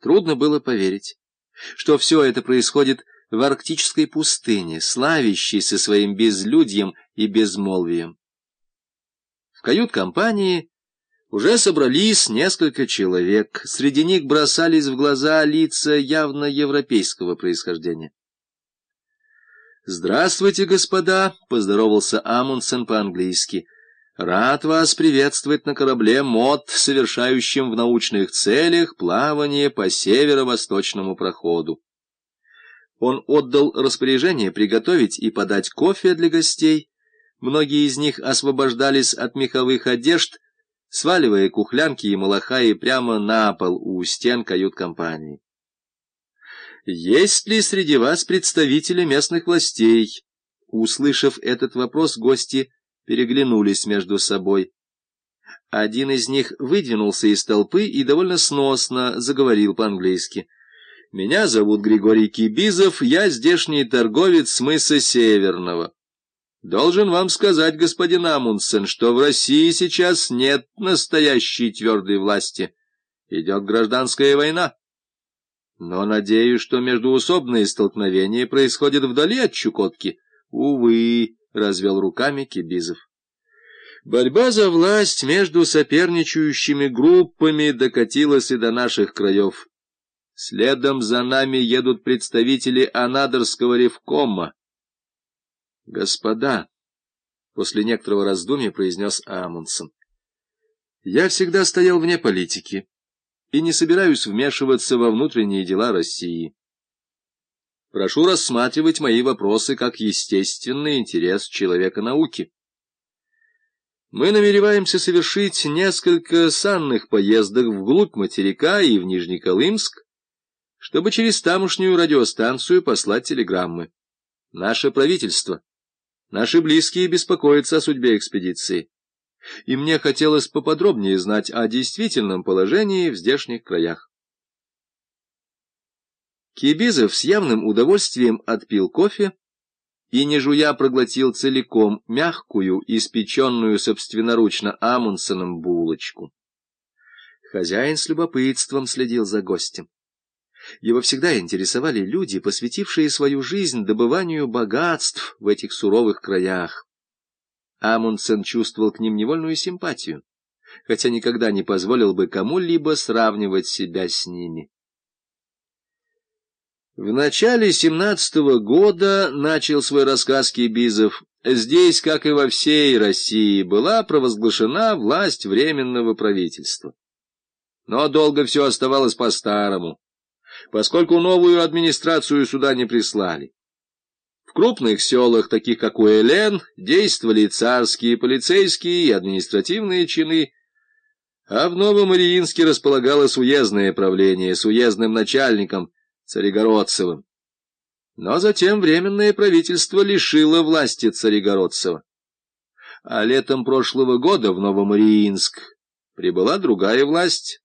Трудно было поверить, что все это происходит в арктической пустыне, славящейся своим безлюдьем и безмолвием. В кают-компании уже собрались несколько человек, среди них бросались в глаза лица явно европейского происхождения. «Здравствуйте, господа!» — поздоровался Амундсен по-английски — Рад вас приветствовать на корабле МОД, совершающем в научных целях плавание по северо-восточному проходу. Он отдал распоряжение приготовить и подать кофе для гостей. Многие из них освобождались от меховых одежд, сваливая кухлянки и малахаи прямо на пол у стен кают-компании. «Есть ли среди вас представители местных властей?» Услышав этот вопрос, гости переглянулись между собой. Один из них выдвинулся из толпы и довольно сносно заговорил по-английски. «Меня зовут Григорий Кибизов, я здешний торговец с мыса Северного. Должен вам сказать, господин Амундсен, что в России сейчас нет настоящей твердой власти. Идет гражданская война. Но надеюсь, что междуусобные столкновения происходят вдали от Чукотки. Увы, — развел руками Кибизов. Борьба за власть между соперничающими группами докатилась и до наших краев. Следом за нами едут представители Анадырского ревкома. — Господа, — после некоторого раздумья произнес Амундсен, — я всегда стоял вне политики и не собираюсь вмешиваться во внутренние дела России. Прошу рассматривать мои вопросы как естественный интерес человека науки. Мы намереваемся совершить несколько санных поездок вглубь материка и в Нижнеколымск, чтобы через тамошнюю радиостанцию послать телеграммы. Наше правительство, наши близкие беспокоятся о судьбе экспедиции, и мне хотелось поподробнее знать о действительном положении в здешних краях. Кибизов с явным удовольствием отпил кофе и, не жуя, проглотил целиком мягкую, испеченную собственноручно Амундсеном булочку. Хозяин с любопытством следил за гостем. Его всегда интересовали люди, посвятившие свою жизнь добыванию богатств в этих суровых краях. Амундсен чувствовал к ним невольную симпатию, хотя никогда не позволил бы кому-либо сравнивать себя с ними. В начале семнадцатого года начал свой рассказ Кибизов. Здесь, как и во всей России, была провозглашена власть Временного правительства. Но долго все оставалось по-старому, поскольку новую администрацию сюда не прислали. В крупных селах, таких как Уэлен, действовали царские полицейские и административные чины, а в Новом Ириинске располагалось уездное правление с уездным начальником – Царегородцевым. Но затем Временное правительство лишило власти Царегородцева. А летом прошлого года в Новомариинск прибыла другая власть,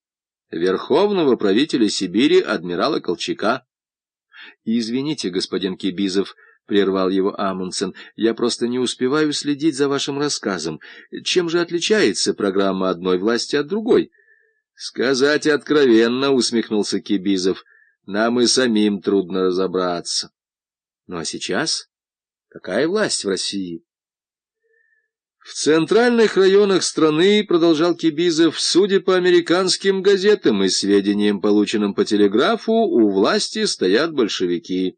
верховного правителя Сибири адмирала Колчака. — Извините, господин Кибизов, — прервал его Амундсен, — я просто не успеваю следить за вашим рассказом. Чем же отличается программа одной власти от другой? — Сказать откровенно, — усмехнулся Кибизов, — нам и самим трудно разобраться. Ну а сейчас? Какая власть в России? В центральных районах страны, продолжал Кибизов, судя по американским газетам и сведениям, полученным по телеграфу, у власти стоят большевики.